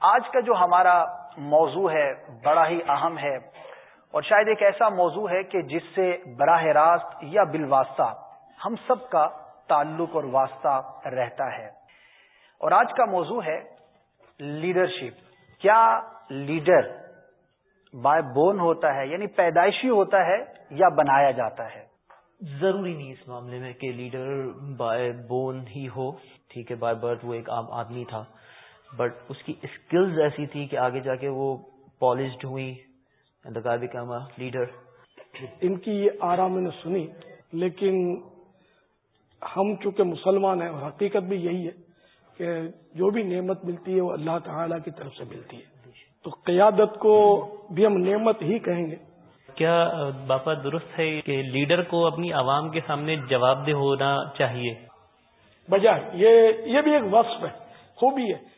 آج کا جو ہمارا موضوع ہے، بڑا ہی اہم ہے، اور شاید ایک ایسا موضوع ہے کہ جس سے براہ راست یا بالواسطہ ہم سب کا تعلق اور واسطہ رہتا ہے۔ اور آج کا موضوع ہے لیڈرشپ کیا لیڈر بائے بون ہوتا ہے یعنی پیدائشی ہوتا ہے یا بنایا جاتا ہے؟ ضروری نہیں اس معاملے میں کہ لیڈر بائی بون ہی ہو، ٹھیک ہے بائی برتھ وہ ایک عام آدمی تھا۔ بٹ اس کی اسکلز ایسی تھی کہ آگے جا کے وہ پالشڈ ہوئی لیڈر ان کی یہ آرام میں نے سنی لیکن ہم چونکہ مسلمان ہیں اور حقیقت بھی یہی ہے کہ جو بھی نعمت ملتی ہے وہ اللہ تعالی کی طرف سے ملتی ہے۔ تو قیادت کو بھی ہم نعمت ہی کہیں گے۔ کیا باپا درست ہے کہ لیڈر کو اپنی عوام کے سامنے جواب دہ ہونا چاہیے؟ بجائے یہ یہ بھی ایک وصف ہے خوبی ہے۔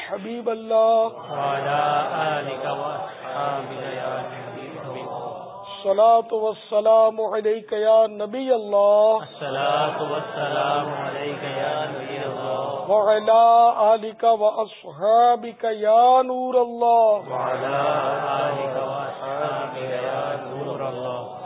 حبيب الله الصلاة والسلام عليك يا نبي الله الصلاة والسلام عليك يا نبي الله. وعلى آلك وأصحابك يا نور الله وعلى آلك وأصحابك يا نور الله.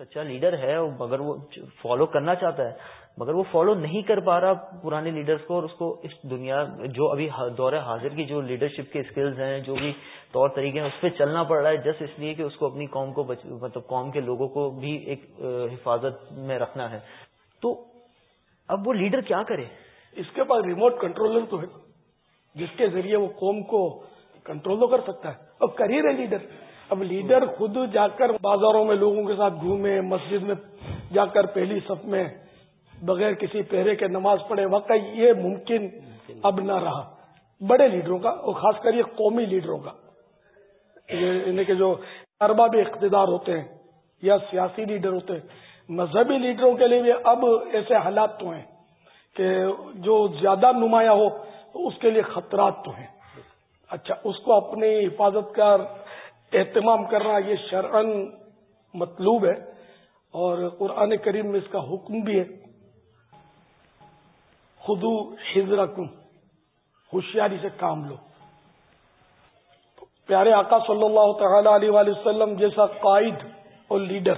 سچا لیڈر ہے مگر وہ فالو کرنا چاہتا ہے، مگر وہ فالو نہیں کر پا رہا پرانے لیڈرز کو اور اس کو اس دنیا جو ابھی دور حاضر کی جو لیڈرشپ کے اسکلز ہیں، جو بھی طور طریقے ہیں، اس پہ چلنا پڑ رہا ہے جسٹ اس لیے کہ اس کو اپنی قوم کو مطلب قوم کے لوگوں کو بھی ایک حفاظت میں رکھنا ہے۔ تو اب وہ لیڈر کیا کرے؟ اس کے پاس ریموٹ کنٹرولر تو ہے۔ جس کے ذریعے وہ قوم کو کنٹرول تو کر سکتا ہے۔ اور کری رہے لیڈر اب لیڈر خود جا کر بازاروں میں لوگوں کے ساتھ گھومے، مسجد میں جا کر پہلی صف میں بغیر کسی پہرے کے نماز پڑھے، واقعی یہ ممکن اب نہ رہا۔ بڑے لیڈروں کا اور خاص کر یہ قومی لیڈروں کا۔ یعنی کہ جو ارباب اقتدار ہوتے ہیں یا سیاسی لیڈر ہوتے ہیں، مذہبی لیڈروں کے لیے بھی اب ایسے حالات تو ہیں کہ جو زیادہ نمایاں ہو تو اس کے لیے خطرات تو ہیں۔ اچھا اس کو اپنی حفاظت کا اہتمام کرنا یہ شرعن مطلوب ہے اور قرآن کریم میں اس کا حکم بھی ہے۔ خدو ہجرا ہوشیاری سے کام لو۔ پیارے آقا صلی اللہ تعالی علیہ وسلم جیسا قائد اور لیڈر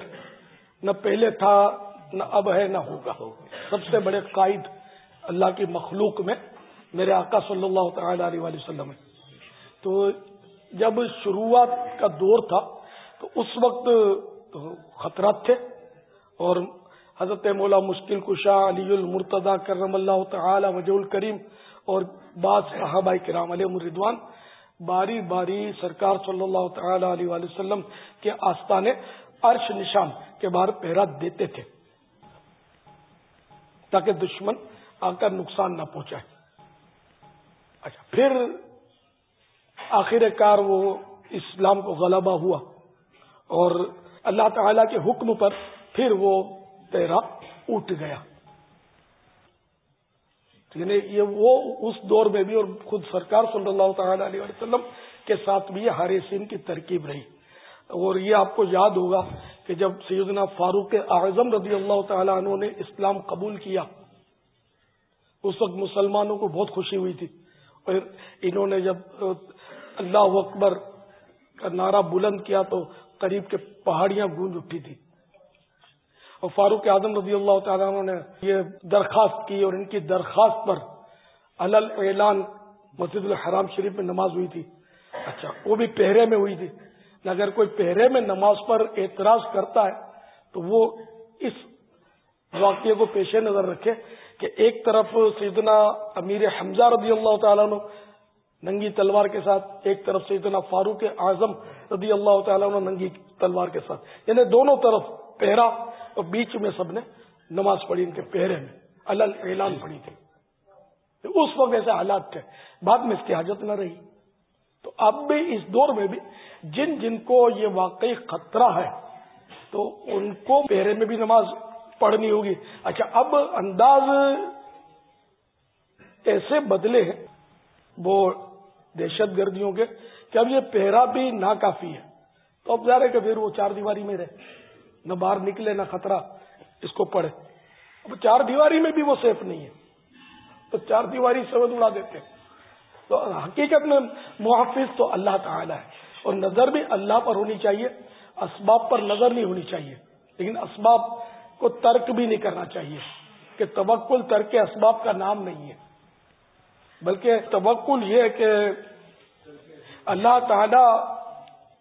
نہ پہلے تھا، نہ اب ہے، نہ ہوگا۔ سب سے بڑے قائد اللہ کی مخلوق میں میرے آقا صلی اللہ تعالی علیہ وسلم ہے تو جب شروعات کا دور تھا تو اس وقت خطرات تھے اور حضرت مولا مشکل کشا، علی المرتضی، کرم اللہ تعالی، وجہ الکریم اور بعض صحابہ کرام علیہ مردوان باری باری سرکار صلی اللہ تعالی علیہ وسلم کے آستانے عرش نشان کے باہر پہرا دیتے تھے تاکہ دشمن آ کر نقصان نہ پہنچائے۔ اچھا پھر آخر کار وہ اسلام کو غلبہ ہوا اور اللہ تعالی کے حکم پر پھر وہ تیرا اٹھ گیا۔ یعنی یہ وہ اس دور میں بھی اور خود سرکار صلی اللہ تعالی علیہ وسلم کے ساتھ بھی ہر سین کی ترکیب رہی۔ اور یہ آپ کو یاد ہوگا کہ جب سیدنا فاروق اعظم رضی اللہ تعالیٰ عنہ نے اسلام قبول کیا، اس وقت مسلمانوں کو بہت خوشی ہوئی تھی۔ اور انہوں نے جب اللہ اکبر کا نعرہ بلند کیا تو قریب کے پہاڑیاں گونج اٹھی تھی۔ اور فاروق اعظم رضی اللہ تعالیٰ عنہ نے یہ درخواست کی اور ان کی درخواست پر الل اعلان مسجد الحرام شریف میں نماز ہوئی تھی۔ اچھا وہ بھی پہرے میں ہوئی تھی۔ اگر کوئی پہرے میں نماز پر اعتراض کرتا ہے تو وہ اس واقعے کو پیش نظر رکھے کہ ایک طرف سیدنا امیر حمزہ رضی اللہ تعالیٰ عنہ ننگی تلوار کے ساتھ ایک طرف سیدنا فاروق اعظم رضی اللہ تعالیٰ عنہ ننگی تلوار کے ساتھ۔ یعنی دونوں طرف پہرا اور بیچ میں سب نے نماز پڑھی، ان کے پہرے میں الل اعلان پڑھی تھی۔ اس وقت ایسے حالات تھے۔ بعد میں اس کی حاجت نہ رہی۔ تو اب بھی اس دور میں بھی جن جن کو یہ واقعی خطرہ ہے، تو ان کو پہرے میں بھی نماز پڑھنی ہوگی۔ اچھا اب انداز ایسے بدلے ہیں، وہ دہشت گردیوں کے کہ اب یہ پہرا بھی ناکافی ہے۔ تو اب ظاہر ہے کہ پھر وہ چار دیواری میں رہے۔ نہ باہر نکلے، نہ خطرہ۔ اس کو پڑھے۔ اب چار دیواری میں بھی وہ سیف نہیں ہے۔ تو چار دیواری سے اڑا دیتے ہیں۔ تو حقیقت میں محافظ تو اللہ تعالی ہے۔ اور نظر بھی اللہ پر ہونی چاہیے۔ اسباب پر نظر نہیں ہونی چاہیے۔ لیکن اسباب کو ترک بھی نہیں کرنا چاہیے۔ کہ توکل، ترک اسباب کا نام نہیں ہے۔ بلکہ توکل یہ ہے کہ اللہ تعالی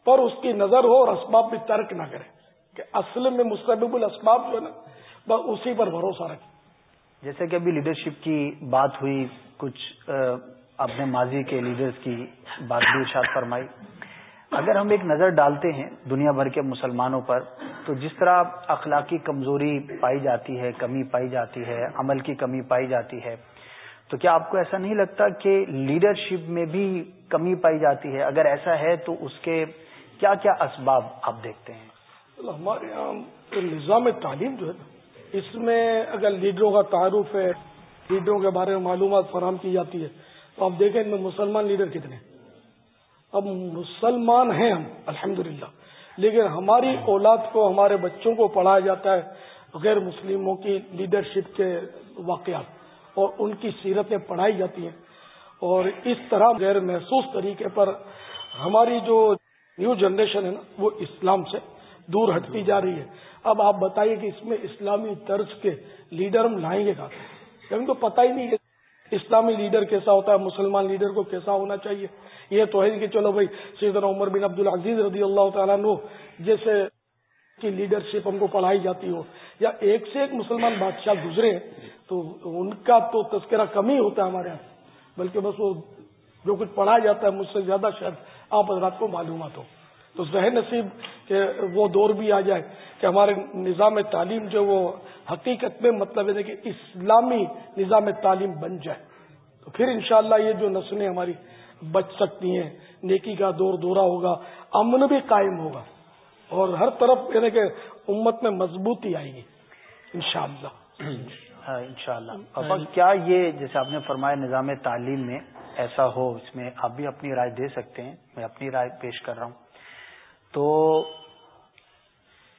پر اس کی نظر ہو اور اسباب بھی ترک نہ کرے کہ اصل میں مستقب الاسباب جو ہے نا اسی پر بھروسہ رکھے۔ جیسے کہ ابھی لیڈرشپ کی بات ہوئی، کچھ اپنے ماضی کے لیڈرز کی بات بھی ارشاد فرمائی۔ اگر ہم ایک نظر ڈالتے ہیں دنیا بھر کے مسلمانوں پر، تو جس طرح اخلاقی کمزوری پائی جاتی ہے، کمی پائی جاتی ہے، عمل کی کمی پائی جاتی ہے تو کیا آپ کو ایسا نہیں لگتا کہ لیڈرشپ میں بھی کمی پائی جاتی ہے؟ اگر ایسا ہے تو اس کے کیا کیا اسباب آپ دیکھتے ہیں؟ ہمارے یہاں نظام تعلیم جو ہے اس میں اگر لیڈروں کا تعارف ہے، لیڈروں کے بارے میں معلومات فراہم کی جاتی ہے، تو آپ دیکھیں ان میں مسلمان لیڈر کتنے اب مسلمان ہیں ہم الحمد لیکن ہماری اولاد کو، ہمارے بچوں کو پڑھایا جاتا ہے غیر مسلموں کی لیڈرشپ کے واقعات۔ اور ان کی سیرتیں پڑھائی جاتی ہیں۔ اور اس طرح غیر محسوس طریقے پر ہماری جو نیو جنریشن ہے نا، وہ اسلام سے دور ہٹتی جا رہی ہے۔ اب آپ بتائیے کہ اس میں اسلامی طرز کے لیڈر ہم لائیں گے کہاں ان کو پتہ ہی نہیں ہے اسلامی لیڈر کیسا ہوتا ہے، مسلمان لیڈر کو کیسا ہونا چاہیے۔ یہ تو ہے کہ چلو بھائی، سیدنا عمر بن عبد العزیز رضی اللہ تعالیٰ نو جیسے کی لیڈرشپ ہم کو پڑھائی جاتی ہو۔ یا ایک سے ایک مسلمان بادشاہ گزرے تو ان کا تو تذکرہ کم ہی ہوتا ہے ہمارے یہاں بلکہ بس وہ جو کچھ پڑھایا جاتا ہے مجھ سے زیادہ شاید آپ حضرات کو معلومات ہو۔ تو ذہن نصیب کہ وہ دور بھی آ جائے کہ ہمارے نظام تعلیم جو وہ حقیقت میں مطلب ہے کہ اسلامی نظام تعلیم بن جائے۔ تو پھر انشاءاللہ یہ جو نسلیں ہماری بچ سکتی ہیں، نیکی کا دور دورہ ہوگا، امن بھی قائم ہوگا۔ اور ہر طرف یعنی کہ امت میں مضبوطی آئے گی۔ انشاءاللہ۔ ہاں انشاءاللہ۔ شاء کیا یہ جیسے آپ نے فرمایا نظام تعلیم میں ایسا ہو اس میں آپ بھی اپنی رائے دے سکتے ہیں میں اپنی رائے پیش کر رہا ہوں۔ تو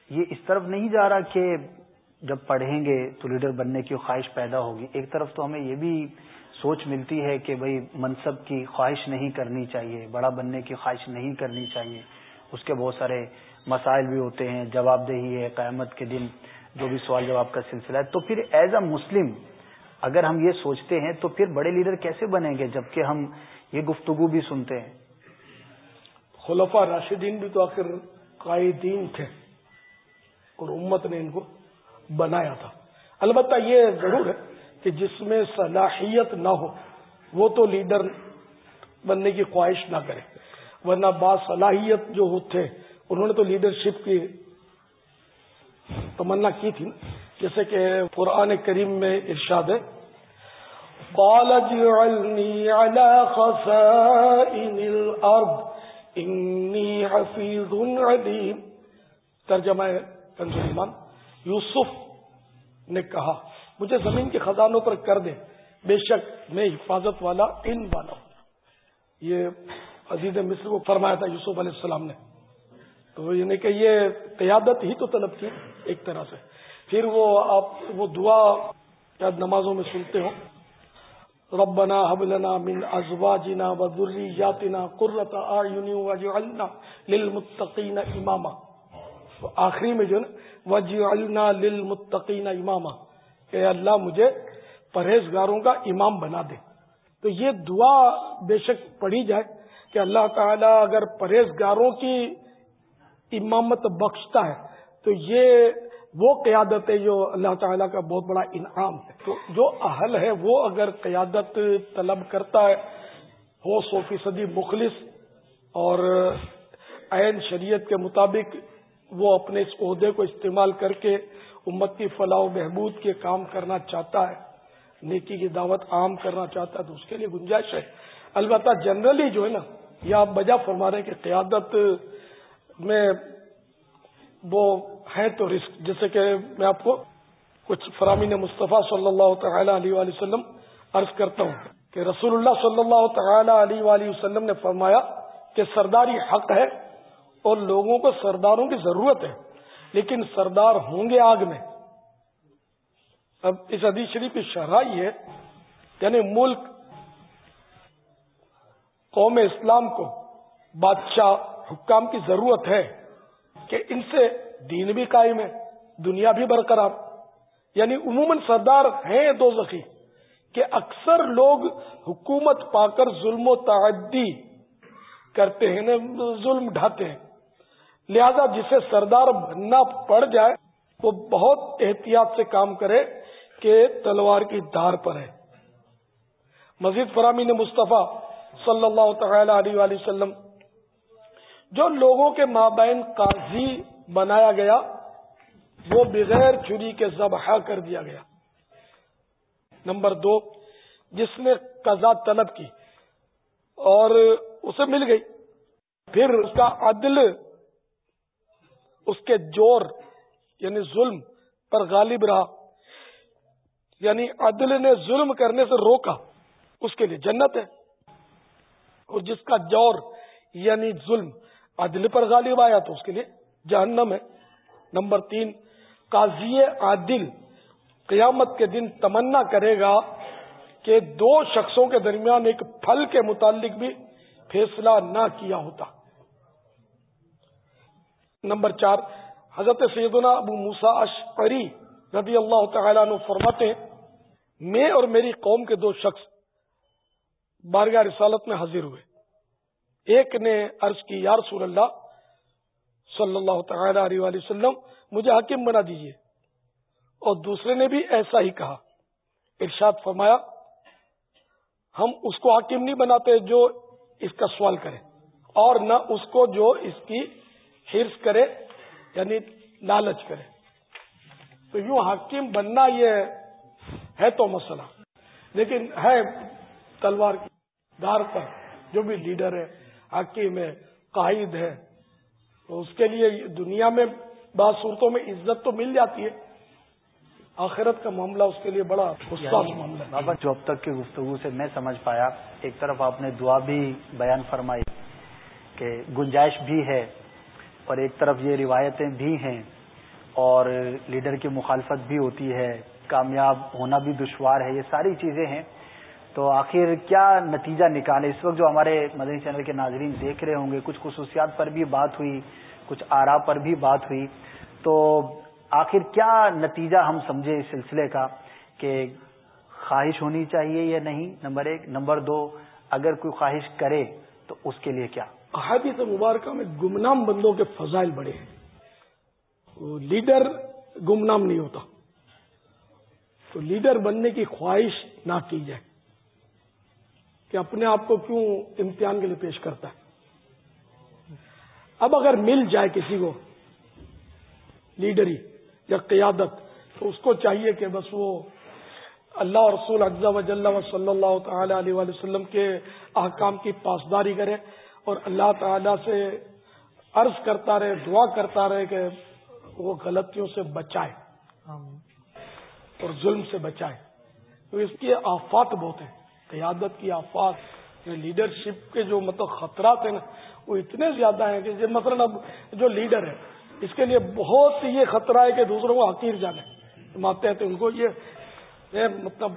یہ اس طرف نہیں جا رہا کہ جب پڑھیں گے تو لیڈر بننے کی خواہش پیدا ہوگی۔ ایک طرف تو ہمیں یہ بھی سوچ ملتی ہے کہ بھائی منصب کی خواہش نہیں کرنی چاہیے بڑا بننے کی خواہش نہیں کرنی چاہیے۔ اس کے بہت سارے مسائل بھی ہوتے ہیں جواب دہی ہے قیامت کے دن جو بھی سوال جواب کا سلسلہ ہے۔ تو پھر ایز اے مسلم اگر ہم یہ سوچتے ہیں تو پھر بڑے لیڈر کیسے بنیں گے جبکہ ہم یہ گفتگو بھی سنتے ہیں؟ خلفا راشدین بھی تو آخر قائدین تھے اور امت نے ان کو بنایا تھا۔ البتہ یہ ضرور ہے کہ جس میں صلاحیت نہ ہو، وہ تو لیڈر بننے کی خواہش نہ کرے۔ ورنہ با صلاحیت جو ہوتے انہوں نے تو لیڈرشپ کی تمنا کی تھی، جیسے کہ قرآن کریم میں ارشاد ہے، قال اجعلني على خزائن الارض، انی حفیظ علیم۔ ترجمہ کنز ایمان یوسف نے کہا، مجھے زمین کے خزانوں پر کر دے، بے شک میں حفاظت والا ان والا ہوں۔ یہ عزیز مصر کو فرمایا تھا، یوسف علیہ السلام نے۔ تو یعنی کہ یہ قیادت ہی تو طلب کی۔ ایک طرح سے۔ پھر وہ آپ وہ دعا شاید نمازوں میں سنتے ہوں۔ ربنا حبلنا من ازواجنا وذرياتنا قرة اعين واجعلنا للمتقين اماما۔ آخری میں جو نا وجعلنا للمتقین اماما۔ کہ اللہ مجھے پرہیزگاروں کا امام بنا دے۔ تو یہ دعا بے شک پڑھی جائے کہ اللہ تعالی اگر پرہیزگاروں کی امامت بخشتا ہے تو یہ وہ قیادت ہے جو اللہ تعالیٰ کا بہت بڑا انعام ہے۔ تو جو اہل ہے وہ اگر قیادت طلب کرتا ہے ہو سو فیصدی مخلص اور عین شریعت کے مطابق وہ اپنے اس عہدے کو استعمال کر کے امت کی فلاح و بہبود کے کام کرنا چاہتا ہے، نیکی کی دعوت عام کرنا چاہتا ہے، تو اس کے لیے گنجائش ہے۔ البتہ جنرلی جو ہے نا یا آپ بجا فرما رہے ہیں کہ قیادت میں وہ ہے تو رسک جیسے کہ میں آپ کو کچھ فرامین مصطفیٰ صلی اللہ تعالی علیہ وآلہ وسلم عرض کرتا ہوں کہ رسول اللہ صلی اللہ تعالی علیہ وآلہ وسلم نے فرمایا کہ سرداری حق ہے اور لوگوں کو سرداروں کی ضرورت ہے، لیکن سردار ہوں گے آگ میں۔ اب اس حدیث شریف کی شرح ہے یعنی ملک قوم اسلام کو بادشاہ حکام کی ضرورت ہے کہ ان سے دین بھی قائم ہے، دنیا بھی برقرار۔ یعنی عموماً سردار ہیں دو زخی کہ اکثر لوگ حکومت پا کر ظلم و تعدی کرتے ہیں یعنی ظلم ڈھاتے ہیں۔ لہذا جسے سردار بننا پڑ جائے، وہ بہت احتیاط سے کام کرے کہ تلوار کی دار پر ہے۔ مزید فرامی نے مصطفیٰ صلی اللہ تعالی علیہ وآلہ وسلم، جو لوگوں کے مابین قاضی بنایا گیا، وہ بغیر چھری کے ذبح کر دیا گیا۔ نمبر دو، جس نے قضا طلب کی اور اسے مل گئی، پھر اس کا عدل، اس کے جور یعنی ظلم پر غالب رہا۔ یعنی عدل نے ظلم کرنے سے روکا، اس کے لیے جنت ہے۔ اور جس کا جور یعنی ظلم عدل پر غالب آیا تو اس کے لیے جہنم ہے۔ نمبر تین، قاضی عادل قیامت کے دن تمنا کرے گا کہ دو شخصوں کے درمیان ایک پھل کے متعلق بھی فیصلہ نہ کیا ہوتا۔ نمبر چار، حضرت سیدنا ابو موسا اشعری رضی اللہ تعالیٰ عنہ فرماتے ہیں، میں اور میری قوم کے دو شخص بارگاہ رسالت میں حاضر ہوئے۔ ایک نے عرض کی، یا رسول اللہ صلی اللہ تعالی علیہ وآلہ وسلم، مجھے حاکم بنا دیجیے اور دوسرے نے بھی ایسا ہی کہا۔ ارشاد فرمایا، ہم اس کو حاکم نہیں بناتے جو اس کا سوال کرے، اور نہ اس کو جو اس کی ہرس کرے یعنی لالچ کرے۔ تو یوں حاکم بننا یہ ہے تو مسئلہ۔ لیکن ہے تلوار کی دار پر جو بھی لیڈر ہے، حاکم ہے، قائد ہے تو اس کے لیے دنیا میں بعض صورتوں میں عزت تو مل جاتی ہے۔ آخرت کا معاملہ اس کے لیے بڑا یعنی معاملہ بابا جو اب تک کی گفتگو سے میں سمجھ پایا ایک طرف آپ نے دعا بھی بیان فرمائی کہ گنجائش بھی ہے اور ایک طرف یہ روایتیں بھی ہیں اور لیڈر کی مخالفت بھی ہوتی ہے کامیاب ہونا بھی دشوار ہے یہ ساری چیزیں ہیں۔ تو آخر کیا نتیجہ نکالے؟ اس وقت جو ہمارے مدنی چینل کے ناظرین دیکھ رہے ہوں گے، کچھ خصوصیات پر بھی بات ہوئی، کچھ آرا پر بھی بات ہوئی۔ تو آخر کیا نتیجہ ہم سمجھے اس سلسلے کا کہ خواہش ہونی چاہیے یا نہیں؟ نمبر ایک. نمبر دو، اگر کوئی خواہش کرے تو اس کے لیے کیا؟ احادیث مبارکہ میں گمنام بندوں کے فضائل بڑے ہیں۔ لیڈر گمنام نہیں ہوتا۔ تو لیڈر بننے کی خواہش نہ کی جائے۔ کہ اپنے آپ کو کیوں امتحان کے لیے پیش کرتا ہے؟ اب اگر مل جائے کسی کو لیڈری یا قیادت تو اس کو چاہیے کہ بس وہ اللہ رسول اجزا وجل و صلی اللہ تعالی علیہ وسلم کے احکام کی پاسداری کرے اور اللہ تعالی سے عرض کرتا رہے دعا کرتا رہے کہ وہ غلطیوں سے بچائے اور ظلم سے بچائے۔ تو اس کے آفات بہت ہیں۔ قیادت کی آفات لیڈرشپ کے جو مطلب خطرات ہیں نا، وہ اتنے زیادہ ہیں کہ مثلا اب جو لیڈر ہے اس کے لیے بہت یہ خطرہ ہے کہ دوسروں کو حقیر جانے مانتے ہیں تو ان کو یہ مطلب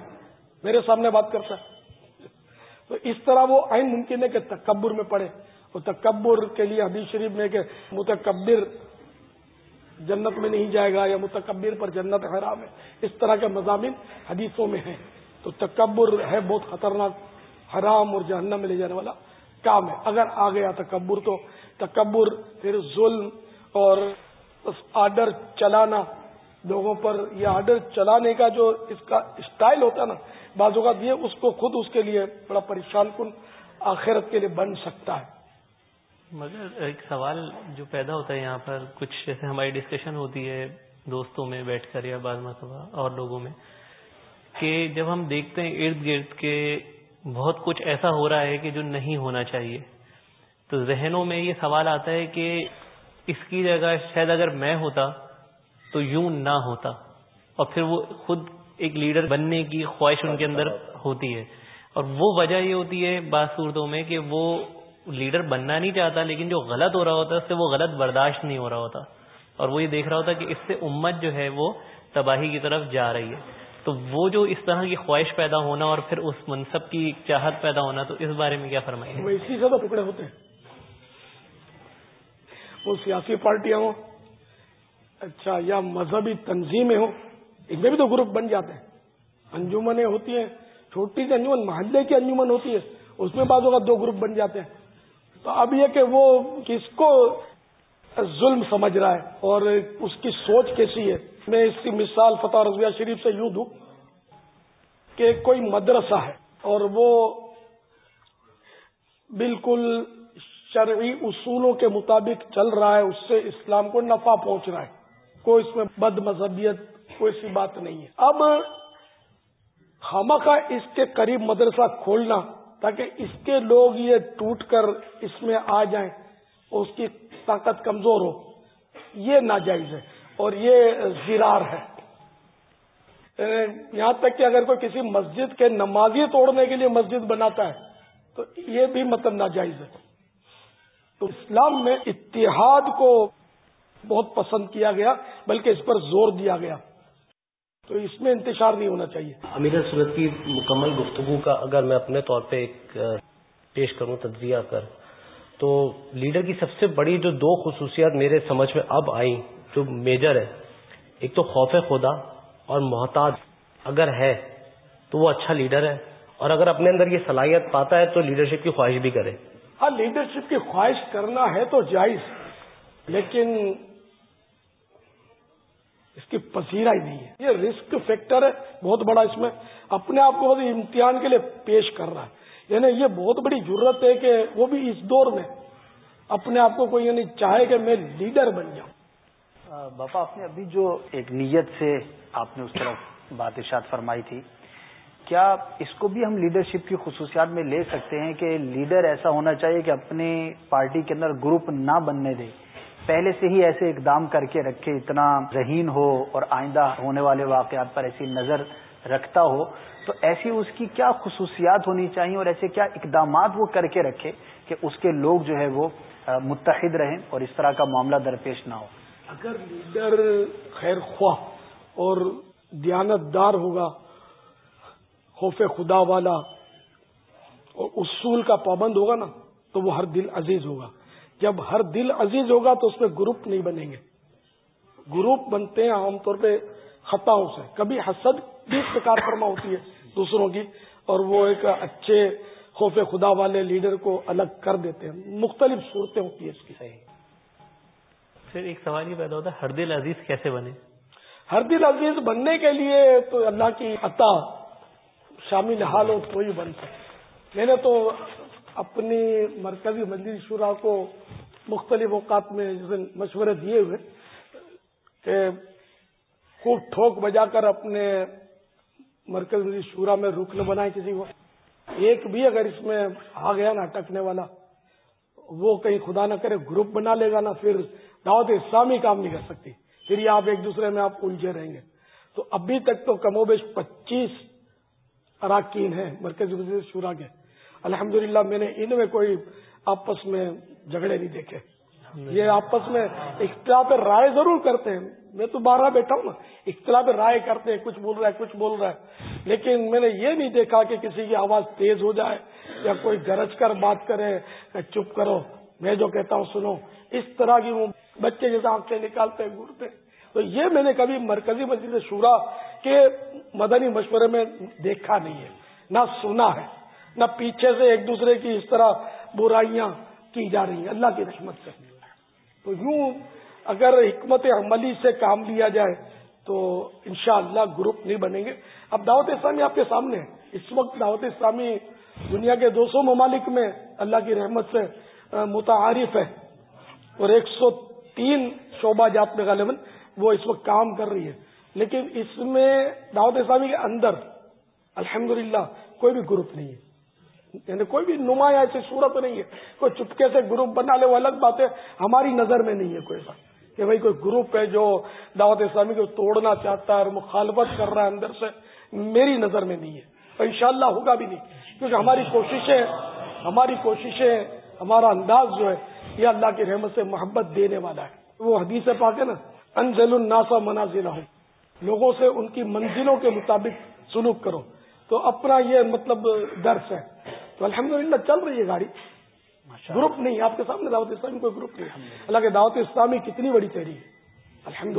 میرے سامنے بات کرتا ہے۔ تو اس طرح وہ عین ممکن ہے کہ تکبر میں پڑے وہ تکبر کے لیے حدیث شریف میں کہ متکبر جنت میں نہیں جائے گا یا متکبر پر جنت حرام ہے۔ اس طرح کے مضامین حدیثوں میں ہیں۔ تو تکبر ہے بہت خطرناک، حرام اور جہنم میں لے جانے والا کام ہے۔ اگر آ گیا تکبر تو تکبر، پھر ظلم اور آرڈر چلانا، لوگوں پر یہ آرڈر چلانے کا جو اس کا اسٹائل ہوتا ہے نا، بعض اوقات یہ اس کو خود اس کے لیے بڑا پریشان کن آخرت کے لیے بن سکتا ہے۔ مگر ایک سوال جو پیدا ہوتا ہے یہاں پر، کچھ جیسے ہماری ڈسکشن ہوتی ہے دوستوں میں بیٹھ کر یا بعض مرتبہ اور لوگوں میں کہ جب ہم دیکھتے ہیں ارد گرد کے بہت کچھ ایسا ہو رہا ہے کہ جو نہیں ہونا چاہیے، تو ذہنوں میں یہ سوال آتا ہے کہ اس کی جگہ شاید اگر میں ہوتا تو یوں نہ ہوتا، اور پھر وہ خود ایک لیڈر بننے کی خواہش ان کے اندر ہوتی ہے۔ اور وہ وجہ یہ ہوتی ہے بعض صورتوں میں کہ وہ لیڈر بننا نہیں چاہتا، لیکن جو غلط ہو رہا ہوتا ہے اس سے وہ غلط برداشت نہیں ہو رہا ہوتا۔ اور وہ یہ دیکھ رہا ہوتا کہ اس سے امت جو ہے وہ تباہی کی طرف جا رہی ہے۔ تو وہ جو اس طرح کی خواہش پیدا ہونا اور پھر اس منصب کی چاہت پیدا ہونا، تو اس بارے میں کیا فرمائیں اسی سے تو ٹکڑے ہوتے ہیں۔ وہ سیاسی پارٹیاں ہوں اچھا یا مذہبی تنظیمیں ہوں، ان میں بھی تو گروپ بن جاتے ہیں۔ انجمنیں ہوتی ہیں، چھوٹی سی انجمن، محلے کی انجمن ہوتی ہے، اس میں بعض اوقات دو گروپ بن جاتے ہیں۔ تو اب یہ کہ وہ کس کو ظلم سمجھ رہا ہے اور اس کی سوچ کیسی ہے؟ میں اس کی مثال فتح رضویہ شریف سے یوں دوں کہ کوئی مدرسہ ہے اور وہ بالکل شرعی اصولوں کے مطابق چل رہا ہے، اس سے اسلام کو نفع پہنچ رہا ہے۔ کوئی اس میں بد مذہبیت، کوئی سی بات نہیں ہے۔ اب خامخا اس کے قریب مدرسہ کھولنا تاکہ اس کے لوگ یہ ٹوٹ کر اس میں آ جائیں اور اس کی طاقت کمزور ہو، یہ ناجائز ہے اور یہ زیرار ہے۔ یہاں تک کہ اگر کوئی کسی مسجد کے نمازی توڑنے کے لیے مسجد بناتا ہے، تو یہ بھی مطلب ناجائز ہے۔ تو اسلام میں اتحاد کو بہت پسند کیا گیا، بلکہ اس پر زور دیا گیا۔ تو اس میں انتشار نہیں ہونا چاہیے۔ امیر صورت کی مکمل گفتگو کا اگر میں اپنے طور پہ ایک پیش کروں، تجزیہ کر تو لیڈر کی سب سے بڑی جو دو خصوصیات میرے سمجھ میں اب آئیں، جو میجر ہے، ایک تو خوف خدا اور محتاط اگر ہے تو وہ اچھا لیڈر ہے، اور اگر اپنے اندر یہ صلاحیت پاتا ہے تو لیڈرشپ کی خواہش بھی کرے۔ ہاں لیڈرشپ کی خواہش کرنا ہے تو جائز، لیکن اس کی پذیرا ہی نہیں ہے۔ یہ رسک فیکٹر ہے، بہت بڑا اس میں۔ اپنے آپ کو امتحان کے لیے پیش کر رہا ہے۔ یعنی یہ بہت بڑی ضرورت ہے کہ وہ بھی اس دور میں اپنے آپ کو کوئی یعنی چاہے کہ میں لیڈر بن جاؤں۔ باپا، آپ نے ابھی جو ایک نیت سے آپ نے اس طرف بات ارشاد فرمائی تھی، کیا اس کو بھی ہم لیڈرشپ کی خصوصیات میں لے سکتے ہیں کہ لیڈر ایسا ہونا چاہیے کہ اپنی پارٹی کے اندر گروپ نہ بننے دے؟ پہلے سے ہی ایسے اقدام کر کے رکھے، اتنا ذہین ہو اور آئندہ ہونے والے واقعات پر ایسی نظر رکھتا ہو، تو ایسی اس کی کیا خصوصیات ہونی چاہیے اور ایسے کیا اقدامات وہ کر کے رکھے کہ اس کے لوگ جو ہے وہ متحد رہیں اور اس طرح کا معاملہ درپیش نہ ہو۔ اگر لیڈر خیر خواہ اور دیانت دار ہوگا، خوف خدا والا اور اصول کا پابند ہوگا نا، تو وہ ہر دل عزیز ہوگا۔ جب ہر دل عزیز ہوگا تو اس میں گروپ نہیں بنیں گے۔ گروپ بنتے ہیں عام طور پہ خطاؤں سے۔ کبھی حسد بھی شکار فرما ہوتی ہے دوسروں کی اور وہ ایک اچھے خوف خدا والے لیڈر کو الگ کر دیتے ہیں۔ مختلف صورتیں ہوتی ہیں اس کی۔ صحیح۔ پھر ایک سوال یہ پیدا ہوتا ہے ہر دل عزیز کیسے بنے؟ ہر دل عزیز بننے کے لیے تو اللہ کی عطا شامل حال ہو تو ہی بن سکے میں نے تو اپنی مرکزی مجلس شورا کو مختلف اوقات میں مشورے دیے ہوئے کہ خوب ٹھوک بجا کر اپنے مرکز مجلس شورا میں رکن بنائے کسی کو۔ ایک بھی اگر اس میں آ گیا نا اٹکنے والا، وہ کہیں خدا نہ کرے گروپ بنا لے گا نا، پھر دعوت اسلامی کام نہیں کر سکتی۔ پھر یہ آپ ایک دوسرے میں آپ الجھے رہیں گے۔ تو ابھی تک تو کم و بیش پچیس اراکین ہیں مرکزی مجلس شورا کے۔ الحمدللہ میں نے ان میں کوئی آپس میں جھگڑے نہیں دیکھے۔ یہ آپس میں اختلاف رائے ضرور کرتے ہیں۔ میں تو بارہ بیٹھا ہوں نا۔ اختلاف رائے کرتے ہیں، کچھ بول رہا ہے، کچھ بول رہا ہے۔ لیکن میں نے یہ نہیں دیکھا کہ کسی کی آواز تیز ہو جائے یا کوئی گرج کر بات کرے، چپ کرو۔ میں جو کہتا ہوں، سنو۔ اس طرح کی وہ بچے جیسے آنکھیں نکالتے ہیں گڑتے تو یہ میں نے کبھی مرکزی مسجد شورا کے مدنی مشورے میں دیکھا نہیں ہے۔ نہ سنا ہے، نہ پیچھے سے ایک دوسرے کی اس طرح برائیاں کی جا رہی ہیں۔ اللہ کی رحمت سے۔ تو یوں اگر حکمت عملی سے کام لیا جائے تو انشاءاللہ اللہ گروپ نہیں بنیں گے۔ اب دعوت اسلامی آپ کے سامنے ہے۔ اس وقت دعوت اسلامی دنیا کے دو سو ممالک میں اللہ کی رحمت سے متعارف ہے۔ اور ایک سو تین شعبہ جات میں غالباً وہ اس وقت کام کر رہی ہے۔ لیکن اس میں دعوت اسلامی کے اندر الحمدللہ کوئی بھی گروپ نہیں ہے۔ یعنی کوئی بھی نمایاں ایسی صورت نہیں ہے۔ کوئی چپکے سے گروپ بنا لے، وہ الگ بات ہے۔ ہماری نظر میں نہیں ہے کوئی بات۔ کہ بھائی کوئی گروپ ہے جو دعوت اسلامی کو توڑنا چاہتا ہے اور مخالفت کر رہا ہے اندر سے، میری نظر میں نہیں ہے۔ اور انشاءاللہ ہوگا بھی نہیں۔ کیونکہ ہماری کوششیں ہماری کوششیں، ہمارا انداز جو ہے، یہ اللہ کی رحمت سے محبت دینے والا ہے۔ وہ حدیث پاک ہے نا، انزل الناسا منازل ہوں لوگوں سے ان کی منزلوں کے مطابق سلوک کرو۔ تو اپنا یہ مطلب درس ہے۔ تو الحمدللہ چل رہی ہے گاڑی۔ گروپ نہیں آپ کے سامنے دعوت اسلامی کوئی گروپ نہیں۔ اللہ کے دعوت اسلامی کتنی بڑی تحریک ہے۔ الحمد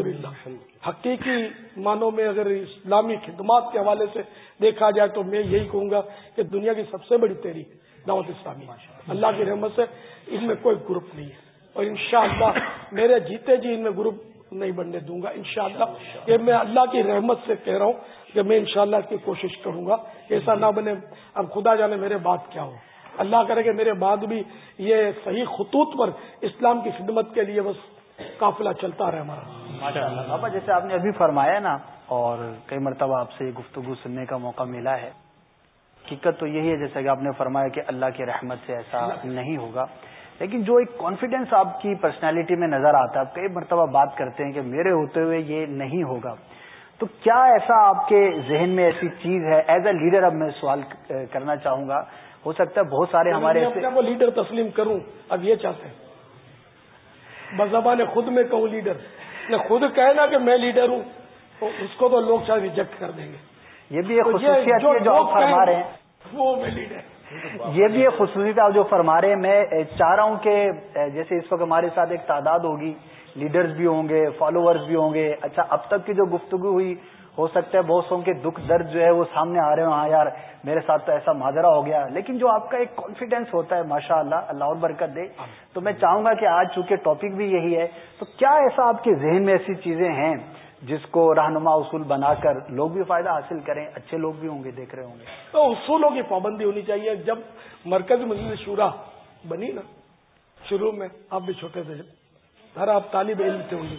حقیقی معنوں میں اگر اسلامی خدمات کے حوالے سے دیکھا جائے تو میں یہی کہوں گا کہ دنیا کی سب سے بڑی تحریک دعوت اسلامی اللہ کی رحمت سے ان میں کوئی گروپ نہیں ہے۔ اور انشاءاللہ میرے جیتے جی ان میں گروپ نہیں بننے دوں گا انشاءاللہ شاء میں اللہ کی رحمت سے کہہ رہا ہوں کہ میں انشاءاللہ شاء کی کوشش کروں گا ایسا نہ بنے۔ اب خدا جانے میرے بات کیا ہو۔ اللہ کرے کہ میرے بعد بھی یہ صحیح خطوط پر اسلام کی خدمت کے لیے بس قافلہ چلتا رہے ہمارا۔ بابا جیسے آپ نے ابھی فرمایا نا اور کئی مرتبہ آپ سے گفتگو سننے کا موقع ملا ہے حقیقت تو یہی ہے جیسا کہ آپ نے فرمایا کہ اللہ کی رحمت سے ایسا نہیں ہوگا۔ لیکن جو ایک کانفیڈینس آپ کی پرسنالٹی میں نظر آتا ہے آپ کئی مرتبہ بات کرتے ہیں کہ میرے ہوتے ہوئے یہ نہیں ہوگا۔ تو کیا ایسا آپ کے ذہن میں ایسی چیز ہے؟ ایز اے لیڈر اب میں سوال کرنا چاہوں گا۔ ہو سکتا ہے بہت سارے ہمارے وہ لیڈر تسلیم کروں اب یہ چاہتے ہیں۔ بزبان خود میں کہوں لیڈر میں خود کہنا کہ میں لیڈر ہوں تو اس کو تو لوگ شاید ریجیکٹ کر دیں گے۔ یہ بھی ایک خصوصیت جو آپ فرما رہے ہیں۔ وہ میں لیڈر یہ بھی ایک خصوصیت آپ جو فرما رہے ہیں، میں چاہ رہا ہوں کہ جیسے اس وقت ہمارے ساتھ ایک تعداد ہوگی، لیڈرز بھی ہوں گے فالوورز بھی ہوں گے۔ اچھا اب تک کی جو گفتگو ہوئی، ہو سکتا ہے بہت سو کے دکھ درد جو ہے وہ سامنے آ رہے ہوں۔ ہاں یار، میرے ساتھ تو ایسا ماجرا ہو گیا۔ لیکن جو آپ کا ایک کانفیڈینس ہوتا ہے ماشاء اللہ اللہ اور برکت دے۔ تو میں چاہوں گا کہ آج چونکہ ٹاپک بھی یہی ہے، تو کیا ایسا آپ کے ذہن میں ایسی چیزیں ہیں جس کو رہنما اصول بنا کر لوگ بھی فائدہ حاصل کریں اچھے لوگ بھی ہوں گے دیکھ رہے ہوں گے۔ تو اصولوں کی پابندی ہونی چاہیے۔ جب مرکز مجلس شورا بنی نا شروع میں آپ بھی چھوٹے تھے ہر آپ طالب علم تھے ہوں گے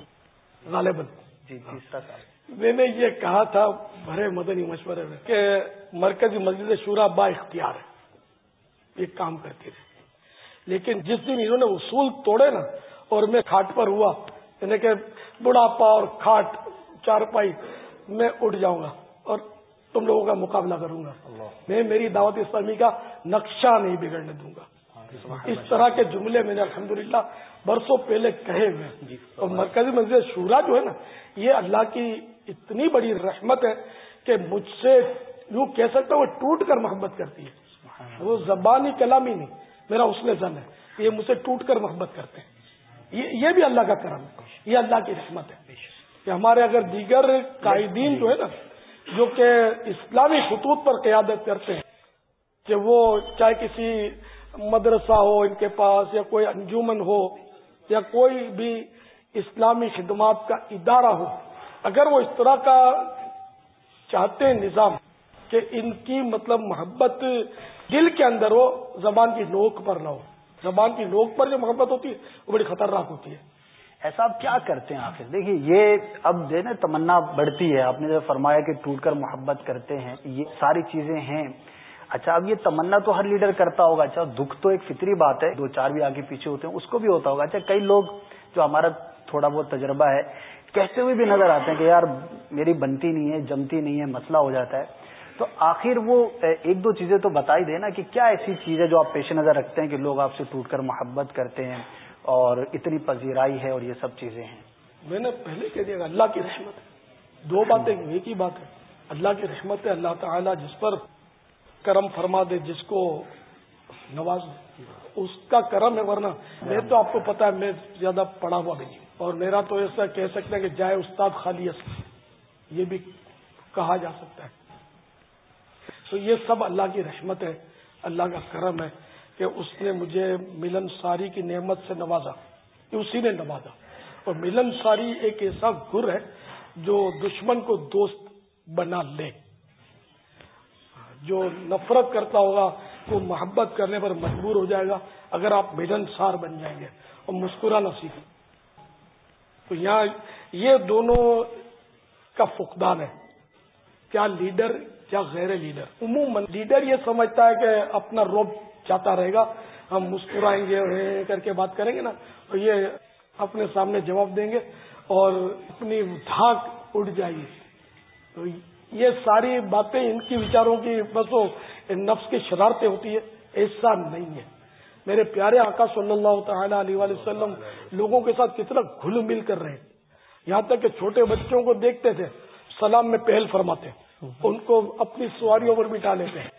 غالباً۔ جی تیسرا سال میں نے یہ کہا تھا بھرے مدنی مشورے میں کہ مرکزی مسجد شورا با اختیار ہے یہ کام کرتے تھے۔ لیکن جس دن انہوں نے اصول توڑے نا اور میں کھاٹ پر ہوا یعنی کہ بڑھاپا اور کھاٹ چار پائی میں اٹھ جاؤں گا اور تم لوگوں کا مقابلہ کروں گا۔ میں میری دعوت اسلامی کا نقشہ نہیں بگڑنے دوں گا۔ اس طرح کے جملے میں نے الحمدللہ برسوں پہلے کہے ہوئے جی۔ اور مرکزی مسجد شورا جو ہے نا یہ اللہ کی اتنی بڑی رحمت ہے کہ مجھ سے یوں کہہ سکتا وہ ٹوٹ کر محبت کرتی ہے۔ وہ زبانی کلامی نہیں میرا اس میں زن ہے یہ مجھ سے ٹوٹ کر محبت کرتے ہیں۔ یہ بھی اللہ کا کرم ہے۔ یہ اللہ کی رحمت ہے۔ کہ ہمارے اگر دیگر قائدین جو ہے نا جو کہ اسلامی خطوط پر قیادت کرتے ہیں کہ وہ چاہے کسی مدرسہ ہو ان کے پاس یا کوئی انجمن ہو یا کوئی بھی اسلامی خدمات کا ادارہ ہو اگر وہ اس طرح کا چاہتے ہیں نظام کہ ان کی مطلب محبت دل کے اندر ہو زبان کی نوک پر نہ ہو۔ زبان کی نوک پر جو محبت ہوتی ہے وہ بڑی خطرناک ہوتی ہے۔ ایسا آپ کیا کرتے ہیں آخر؟ دیکھیے، یہ اب جو نا تمنا بڑھتی ہے۔ آپ نے جو فرمایا کہ ٹوٹ کر محبت کرتے ہیں، یہ ساری چیزیں ہیں۔ اچھا اب یہ تمنا تو ہر لیڈر کرتا ہوگا۔ اچھا دکھ تو ایک فطری بات ہے، دو چار بھی آگے پیچھے ہوتے ہیں، اس کو بھی ہوتا ہوگا۔ اچھا کئی لوگ جو ہمارا تھوڑا بہت تجربہ ہے، کہتے ہوئے بھی نظر آتے ہیں کہ یار، میری بنتی نہیں ہے، جمتی نہیں ہے، مسئلہ ہو جاتا ہے۔ تو آخر وہ ایک دو چیزیں تو بتا ہی دے نا کہ کیا ایسی چیز ہے جو آپ پیش نظر رکھتے ہیں کہ لوگ آپ سے ٹوٹ کر محبت کرتے ہیں۔ اور اتنی پذیرائی ہے اور یہ سب چیزیں ہیں۔ میں نے پہلے کہہ دیا اللہ کی رحمت ہے۔ دو باتیں ایک ہی بات ہے۔ اللہ کی رحمت ہے اللہ تعالیٰ جس پر کرم فرما دے جس کو نواز اس کا کرم ہے ورنہ میں تو آپ کو پتا ہے میں زیادہ پڑھا ہوا نہیں اور میرا تو ایسا کہہ سکتے ہیں کہ جائے استاد خالی یہ بھی کہا جا سکتا ہے۔ تو یہ سب اللہ کی رحمت ہے اللہ کا کرم ہے۔ کہ اس نے مجھے ملن ساری کی نعمت سے نوازا اسی نے نوازا۔ اور ملن ساری ایک ایسا گر ہے جو دشمن کو دوست بنا لے۔ جو نفرت کرتا ہوگا، وہ محبت کرنے پر مجبور ہو جائے گا۔ اگر آپ ملن سار بن جائیں گے اور مسکرانا سیکھیں تو یہاں یہ دونوں کا فقدان ہے۔ کیا لیڈر، کیا غیر لیڈر۔ عموماً لیڈر یہ سمجھتا ہے کہ اپنا روب چاہتا رہے گا، ہم مسکرائیں گے کر کے بات کریں گے نا تو یہ اپنے سامنے جواب دیں گے، اور اپنی دھاک اڑ جائے گی۔ تو یہ ساری باتیں ان کی وچاروں کی، بس وہ نفس کی شرارتیں ہوتی ہے ایسا نہیں ہے۔ میرے پیارے آقا صلی اللہ تعالی علیہ وسلم، لوگوں کے ساتھ کتنا گھل مل کر رہے یہاں تک کہ چھوٹے بچوں کو دیکھتے تھے، سلام میں پہل فرماتے ان کو اپنی سواریوں پر بٹھا لیتے ہیں۔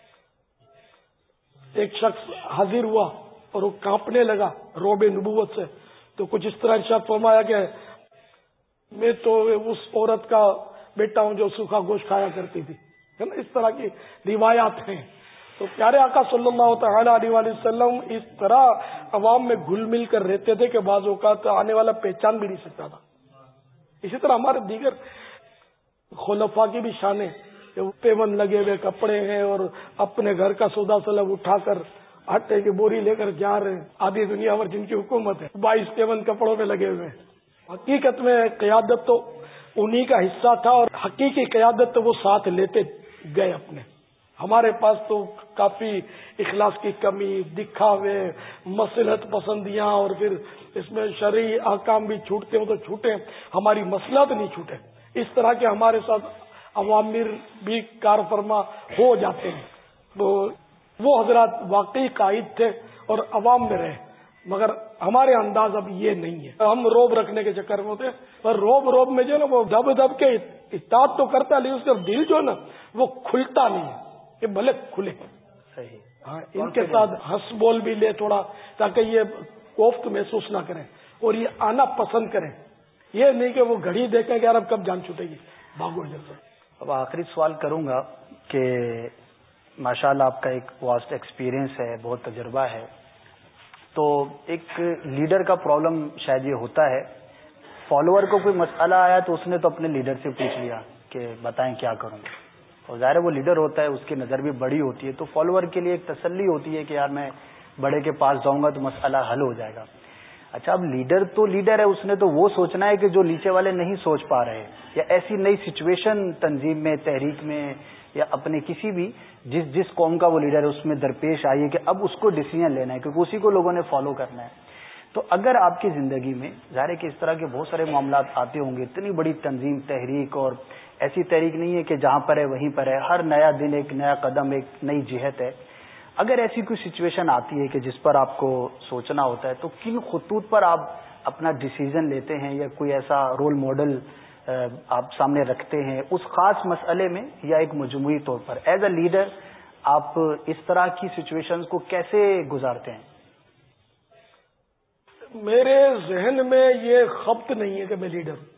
ایک شخص حاضر ہوا اور وہ کانپنے لگا روب نبوت سے۔ تو کچھ اس طرح ارشاد فرمایا کہ میں تو اس عورت کا بیٹا ہوں جو سوکھا گوشت کھایا کرتی تھی۔ ہے نا؟ اس طرح کی روایات ہیں۔ تو پیارے آقا صلی اللہ تعالی علیہ وسلم اس طرح عوام میں گل مل کر رہتے تھے کہ بعض اوقات آنے والا پہچان بھی نہیں سکتا تھا۔ اسی طرح ہمارے دیگر خلفا کی بھی شانیں پیون لگے ہوئے کپڑے ہیں اور اپنے گھر کا سودا سلب اٹھا کر آٹے کی بوری لے کر جا رہے ہیں۔ آدھی دنیا پر جن کی حکومت ہے۔ بائیس پیون کپڑوں میں لگے ہوئے حقیقت میں قیادت تو انہی کا حصہ تھا اور حقیقی قیادت تو وہ ساتھ لیتے گئے اپنے۔ ہمارے پاس تو کافی اخلاص کی کمی، دکھاوے، مسلحت پسندیاں اور پھر اس میں شرعی احکام بھی چھوٹتے ہوں تو چھوٹے۔ ہماری مسلحت نہیں چھوٹے۔ اس طرح کے ہمارے ساتھ عوامر بھی کار فرما ہو جاتے ہیں۔ تو وہ حضرات واقعی قائد تھے اور عوام میں رہے۔ مگر ہمارے انداز اب یہ نہیں ہے۔ ہم روب رکھنے کے چکر میں ہوتے ہیں۔ پر روب روب میں جو نا وہ دب دب کے اطاعت تو کرتا لیکن اس کا دل جو نا وہ کھلتا نہیں ہے۔ کہ بھلے کھلے۔ صحیح۔ ہاں ان کے ساتھ ہنس بول بھی لے تھوڑا تاکہ یہ کوفت محسوس نہ کریں۔ اور یہ آنا پسند کریں۔ یہ نہیں کہ وہ گھڑی دیکھیں کہ یار اب کب جان چھوٹے گی۔ باغو جیسے اب آخری سوال کروں گا کہ ماشاء اللہ آپ کا ایک واسٹ ایکسپیرئنس ہے، بہت تجربہ ہے۔ تو ایک لیڈر کا پرابلم شاید یہ ہوتا ہے۔ فالوور کو کوئی مسئلہ آیا تو اس نے تو اپنے لیڈر سے پوچھ لیا کہ بتائیں کیا کروں۔ اور ظاہر وہ لیڈر ہوتا ہے، اس کی نظر بھی بڑی ہوتی ہے۔ تو فالوور کے لیے ایک تسلی ہوتی ہے کہ یار میں بڑے کے پاس جاؤں گا تو مسئلہ حل ہو جائے گا۔ اچھا اب لیڈر تو لیڈر ہے، اس نے تو وہ سوچنا ہے کہ جو نیچے والے نہیں سوچ پا رہے یا ایسی نئی سچویشن تنظیم میں، تحریک میں، یا اپنے کسی بھی، جس جس قوم کا وہ لیڈر ہے، اس میں درپیش آئی ہے کہ اب اس کو ڈسیزن لینا ہے، کیونکہ اسی کو لوگوں نے فالو کرنا ہے۔ تو اگر آپ کی زندگی میں، ظاہر ہے کہ اس طرح کے بہت سارے معاملات آتے ہوں گے، اتنی بڑی تنظیم، تحریک، اور ایسی تحریک نہیں ہے کہ جہاں پر ہے، وہیں پر ہے، ہر نیا دن ایک نیا قدم، ایک نئی جہت ہے اگر ایسی کوئی سچویشن آتی ہے کہ جس پر آپ کو سوچنا ہوتا ہے، تو کن خطوط پر آپ اپنا ڈسیزن لیتے ہیں یا کوئی ایسا رول ماڈل آپ سامنے رکھتے ہیں اس خاص مسئلے میں یا ایک مجموعی طور پر؟ ایز اے لیڈر آپ اس طرح کی سچویشن کو کیسے گزارتے ہیں؟ میرے ذہن میں یہ خبت نہیں ہے کہ میں لیڈر ہوں۔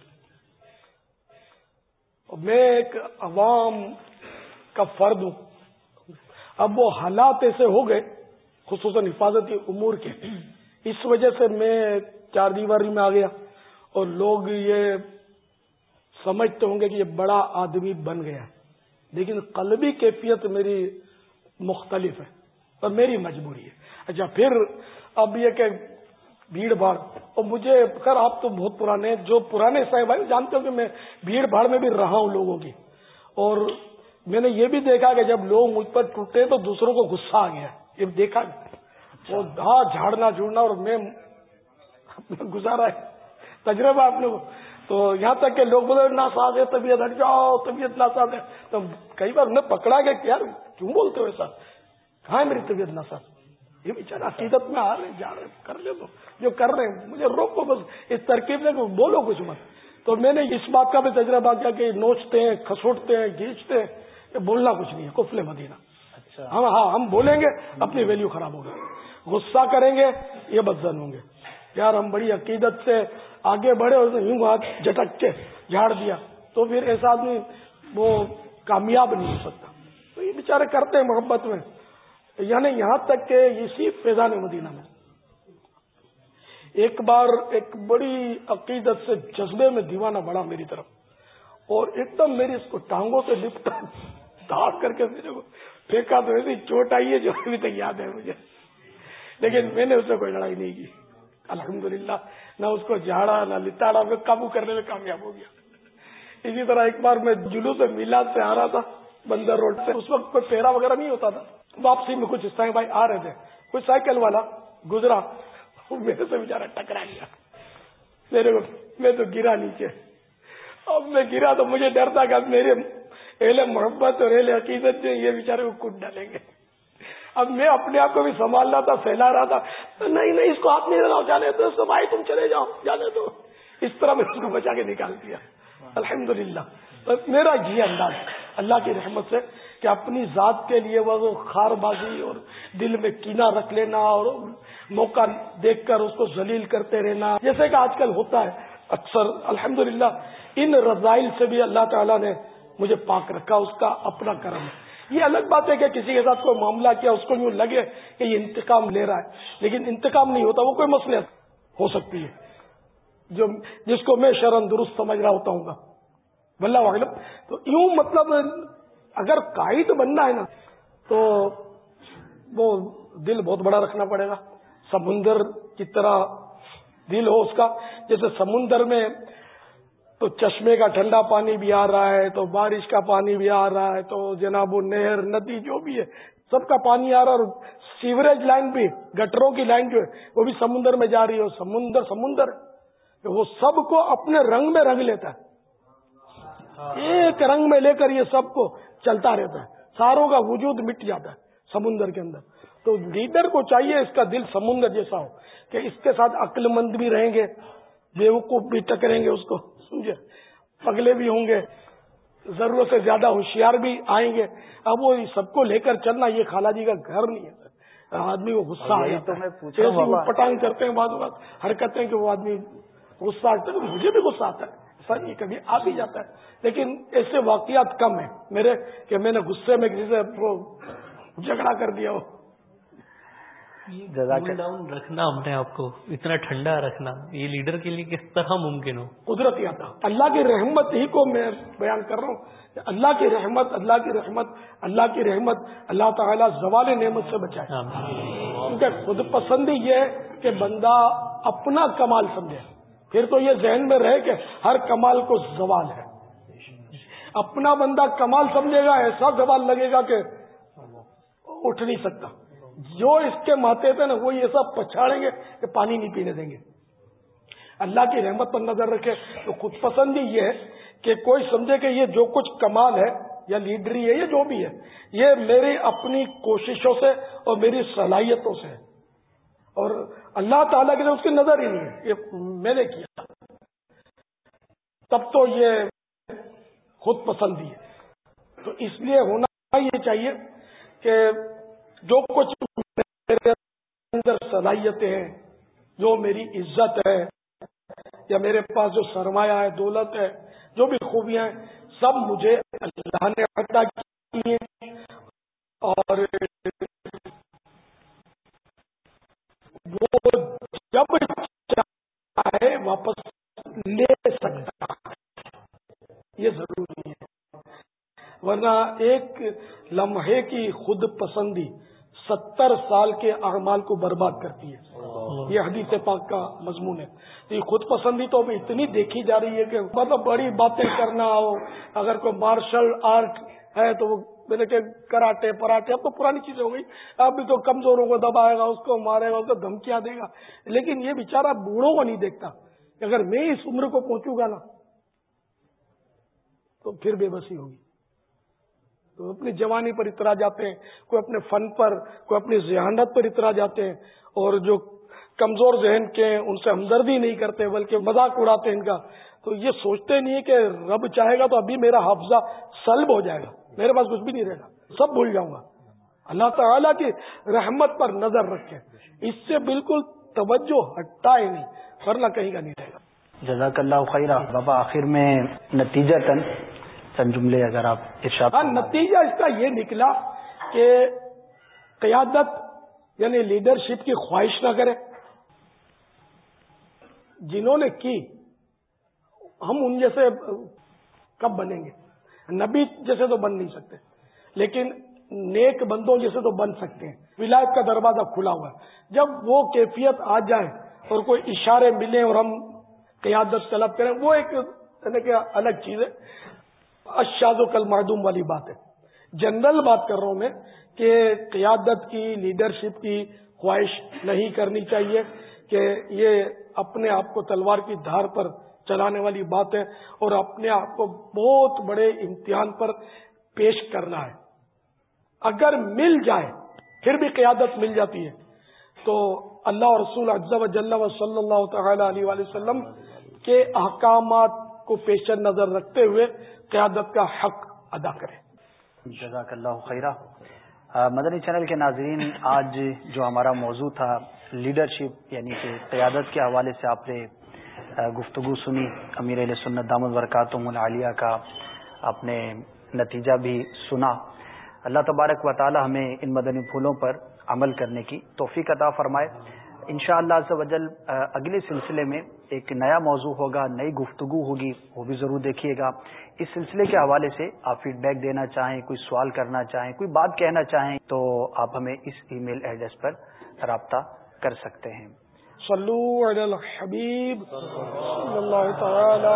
میں ایک عوام کا فرد ہوں۔ اب وہ حالات ایسے ہو گئے، خصوصاً حفاظتی امور کے۔ اس وجہ سے میں چار دیواری میں آ گیا اور لوگ یہ سمجھتے ہوں گے کہ یہ بڑا آدمی بن گیا۔ لیکن قلبی کیفیت میری مختلف ہے اور میری مجبوری ہے۔ اچھا پھر اب یہ کہ بھیڑ بھاڑ۔ اور مجھے خیر، آپ تو بہت پرانے جو پرانے صاحب بھائی جانتے ہو کہ میں بھیڑ بھاڑ میں بھی رہا ہوں لوگوں کی۔ اور میں نے یہ بھی دیکھا کہ جب لوگ مجھ پر ٹوٹے تو دوسروں کو غصہ آ گیا یہ دیکھا وہ ہاں جھاڑنا، جھوڑنا اور میں گزارا ہے۔ تجربہ آپ نے تو یہاں تک کہ لوگ بولے ناساز ہے، طبیعت ہٹ جاؤ، طبیعت ناساز ہے۔ تو کئی بار انہیں پکڑا گیا کہ یار، کیوں بولتے ہو ایسا؟ کہاں ہے میری طبیعت ناساز یہ بیچارا عقیدت میں آ رہے جا رہے کر لے تو جو کر رہے ہیں، مجھے روکو بس۔ اس ترکیب میں بولو کچھ مت۔ تو میں نے اس بات کا بھی تجربہ کیا کہ نوچتے ہیں، کھسوٹتے ہیں کھینچتے ہیں۔ بولنا کچھ نہیں ہے کفل مدینہ۔ اچھا۔ ہم ہاں ہم بولیں گے اپنی ویلیو خراب ہوگا غصہ کریں گے یہ بدزن ہوں گے۔ یار ہم بڑی عقیدت سے آگے بڑھے اور یوں ہاتھ جھٹک کے جھاڑ دیا۔ تو پھر ایسا آدمی وہ کامیاب نہیں ہو سکتا۔ تو یہ بیچارے کرتے ہیں محبت میں۔ یعنی یہاں تک کہ اسی فیضان مدینہ میں۔ ایک بار ایک بڑی عقیدت سے جذبے میں دیوانہ بڑا میری طرف اور ایک دم میری اس کو ٹانگوں سے لپٹا۔ داڑ کر کے میرے کو پھینکا تو ایسی چوٹ آئی ہے جو ابھی تک یاد ہے مجھے۔ لیکن میں نے اس سے کوئی لڑائی نہیں کی۔ الحمدللہ، نہ اس کو جھاڑا، نہ لتاڑا، میں قابو کرنے میں کامیاب ہو گیا۔ اسی طرح ایک بار میں جلو سے میلاد سے آ رہا تھا، بندر روڈ سے۔ اس وقت کوئی پیرا وغیرہ نہیں ہوتا تھا۔ واپسی میں کچھ اس طرح بھائی آ رہے تھے۔ کوئی سائیکل والا گزرا۔ میرے سے بےچارا ٹکرا گیا۔ میرے کو میں تو گرا نیچے۔ اب میں گرا تو مجھے ڈر تھا کہ اب میرے اہل محبت اور اہل عقیدت سے یہ بےچارے کو کٹ ڈالیں گے۔ اب میں اپنے آپ کو بھی سنبھال رہا تھا پھیلا رہا تھا۔ نہیں نہیں، اس کو آپ نہیں لگاؤ، جانے تو اس کو بھائی تم چلے جاؤ، جانے دو۔ اس طرح میں اس کو بچا کے نکال دیا۔ الحمد للہ میرا یہ انداز اللہ کی رحمت سے کہ اپنی ذات کے لیے وہ خار بازی اور دل میں کینا رکھ لینا اور موقع دیکھ کر اس کو ذلیل کرتے رہنا۔ جیسے کہ آج کل ہوتا ہے، اکثر الحمد ان رضائل سے بھی اللہ تعالیٰ نے مجھے پاک رکھا، اس کا اپنا کرم ہے۔ یہ الگ بات ہے کہ کسی کے ساتھ کوئی معاملہ کیا، اس کو یوں لگے کہ یہ انتقام لے رہا ہے، لیکن انتقام نہیں ہوتا، وہ کوئی مسئلہ ہو سکتی ہے۔ جو جس کو میں شرم درست سمجھ رہا ہوتا ہوں گا۔ بلّہ وغیرہ تو یوں مطلب اگر قائد بننا ہے نا، تو وہ دل بہت بڑا رکھنا پڑے گا۔ سمندر کی طرح دل ہو اس کا، جیسے سمندر میں تو چشمے کا ٹھنڈا پانی بھی آ رہا ہے، تو بارش کا پانی بھی آ رہا ہے، تو جناب وہ نہر، ندی جو بھی ہے، سب کا پانی آ رہا ہے اور سیوریج لائن بھی، گٹروں کی لائن جو ہے، وہ بھی سمندر میں جا رہی ہے سمندر سمندر وہ سب کو اپنے رنگ میں رنگ لیتا ہے۔ ایک رنگ میں لے کر یہ سب کو چلتا رہتا ہے۔ ساروں کا وجود مٹ جاتا ہے سمندر کے اندر۔ تو لیڈر کو چاہیے اس کا دل سمندر جیسا ہو، کہ اس کے ساتھ عقل مند بھی رہیں گے، بیوقوف بھی ٹکریں گے اس کو۔ سمجھے؟ پگلے بھی ہوں گے ضرورت سے زیادہ ہوشیار بھی آئیں گے۔ اب وہ سب کو لے کر چلنا یہ خالہ جی کا گھر نہیں ہے۔ آدمی کو غصہ آ جاتا ہے۔ پٹانگ کرتے ہیں بعض حرکتیں کہ وہ آدمی غصہ آتا ہے مجھے بھی غصہ آتا ہے۔ سر یہ کبھی آ بھی جاتا ہے۔ لیکن ایسے واقعات کم ہیں۔ میرے کہ میں نے غصے میں کسی سے جھگڑا کر دیا وہ ڈاؤن رکھنا اپنے آپ کو اتنا ٹھنڈا رکھنا۔ یہ لیڈر کے لیے کس طرح ممکن ہو؟ قدرتی آتا اللہ کی رحمت ہی کو میں بیان کر رہا ہوں۔ اللہ کی رحمت اللہ کی رحمت اللہ کی رحمت اللہ تعالیٰ زوال نعمت سے بچائے۔ کیونکہ خود پسندی یہ کہ بندہ اپنا کمال سمجھے۔ پھر تو یہ ذہن میں رہے کہ ہر کمال کو زوال ہے۔ اپنا بندہ کمال سمجھے گا ایسا زوال لگے گا کہ اٹھ نہیں سکتا۔ جو اس کے ماتے تھے نا وہ ایسا پچھاڑیں گے کہ پانی نہیں پینے دیں گے۔ اللہ کی رحمت پر نظر رکھے تو خود پسندی یہ ہے کہ کوئی سمجھے کہ یہ جو کچھ کمال ہے یا لیڈری ہے یا جو بھی ہے، یہ میری اپنی کوششوں سے اور میری صلاحیتوں سے اور اللہ تعالیٰ کے لیے اس کی نظر ہی نہیں ہے۔ یہ میں نے کیا۔ تب تو یہ خود پسندی ہے۔ تو اس لیے ہونا یہ چاہیے کہ جو کچھ میرے اندر صلاحیتیں ہیں، جو میری عزت ہے، یا میرے پاس جو سرمایہ ہے، دولت ہے، جو بھی خوبیاں ہیں، سب مجھے اللہ نے عطا کی ہیں۔ اور وہ جب چاہے واپس لے سکتا یہ ضروری ہے۔ ورنہ ایک لمحے کی خود پسندی ستر سال کے اعمال کو برباد کرتی ہے۔ یہ حدیث پاک کا مضمون ہے۔ تو یہ خود پسندی تو اب اتنی دیکھی جا رہی ہے کہ مطلب بڑی باتیں کرنا ہو۔ اگر کوئی مارشل آرٹ ہے تو وہ کہ کراٹے پراٹے اب تو پرانی چیزیں ہو گئی۔ اب بھی تو کمزوروں کو دبائے گا اس کو مارے گا اس کو دھمکیاں دے گا۔ لیکن یہ بےچارا بوڑھوں کو نہیں دیکھتا۔ اگر میں اس عمر کو پہنچوں گا نا تو پھر بے بسی ہوگی۔ تو اپنی جوانی پر اترا جاتے ہیں، کوئی اپنے فن پر، کوئی اپنی ذہانت پر اترا جاتے ہیں اور جو کمزور ذہن کے ہیں، ان سے ہمدردی نہیں کرتے، بلکہ مذاق اڑاتے ہیں ان کا۔ تو یہ سوچتے نہیں کہ رب چاہے گا تو ابھی میرا حافظہ سلب ہو جائے گا، میرے پاس کچھ بھی نہیں رہے گا، سب بھول جاؤں گا۔ اللہ تعالیٰ کی رحمت پر نظر رکھے اس سے بالکل توجہ ہٹتا ہی نہیں، ورنہ کہیں کا نہیں رہے گا۔ جزاک اللہ خیرہ۔ بابا، آخر میں نتیجہ تن چند جملے اگر آپ ارشاد ہاں نتیجہ اس کا یہ نکلا کہ قیادت یعنی لیڈرشپ کی خواہش نہ کرے۔ جنہوں نے کی ہم ان جیسے کب بنیں گے؟ نبی جیسے تو بن نہیں سکتے لیکن نیک بندوں جیسے تو بن سکتے ہیں۔ ولایت کا دروازہ کھلا ہوا ہے۔ جب وہ کیفیت آ جائے اور کوئی اشارے ملے اور ہم قیادت طلب کریں وہ ایک یعنی کہ الگ چیز ہے۔ اشاد و کل معدوم والی بات ہے۔ جنرل بات کر رہا ہوں میں کہ قیادت کی، لیڈرشپ کی خواہش نہیں کرنی چاہیے کہ یہ اپنے آپ کو تلوار کی دھار پر چلانے والی بات ہے اور اپنے آپ کو بہت بڑے امتحان پر پیش کرنا ہے۔ اگر مل جائے، پھر بھی قیادت مل جاتی ہے۔ تو اللہ رسول اجزا جل و صلی اللہ تعالی علیہ وسلم کے احکامات کو پیش نظر رکھتے ہوئے قیادت کا حق ادا کرے جزاک اللہ خیرہ۔ مدنی چینل کے ناظرین، آج جو ہمارا موضوع تھا، لیڈرشپ یعنی کہ قیادت کے حوالے سے آپ نے گفتگو سنی۔ امیر علیہ سنت دامد برکاتم العالیہ کا آپ نے نتیجہ بھی سنا۔ اللہ تبارک و تعالی ہمیں ان مدنی پھولوں پر عمل کرنے کی توفیق عطا فرمائے۔ ان شاء اللہ وجل اگلے سلسلے میں ایک نیا موضوع ہوگا، نئی گفتگو ہوگی، وہ بھی ضرور دیکھیے گا۔ اس سلسلے کے حوالے سے آپ فیڈ بیک دینا چاہیں، کوئی سوال کرنا چاہیں، کوئی بات کہنا چاہیں، تو آپ ہمیں اس ای میل ایڈریس پر رابطہ کر سکتے ہیں۔ صلو علی الحبیب، صلی اللہ تعالی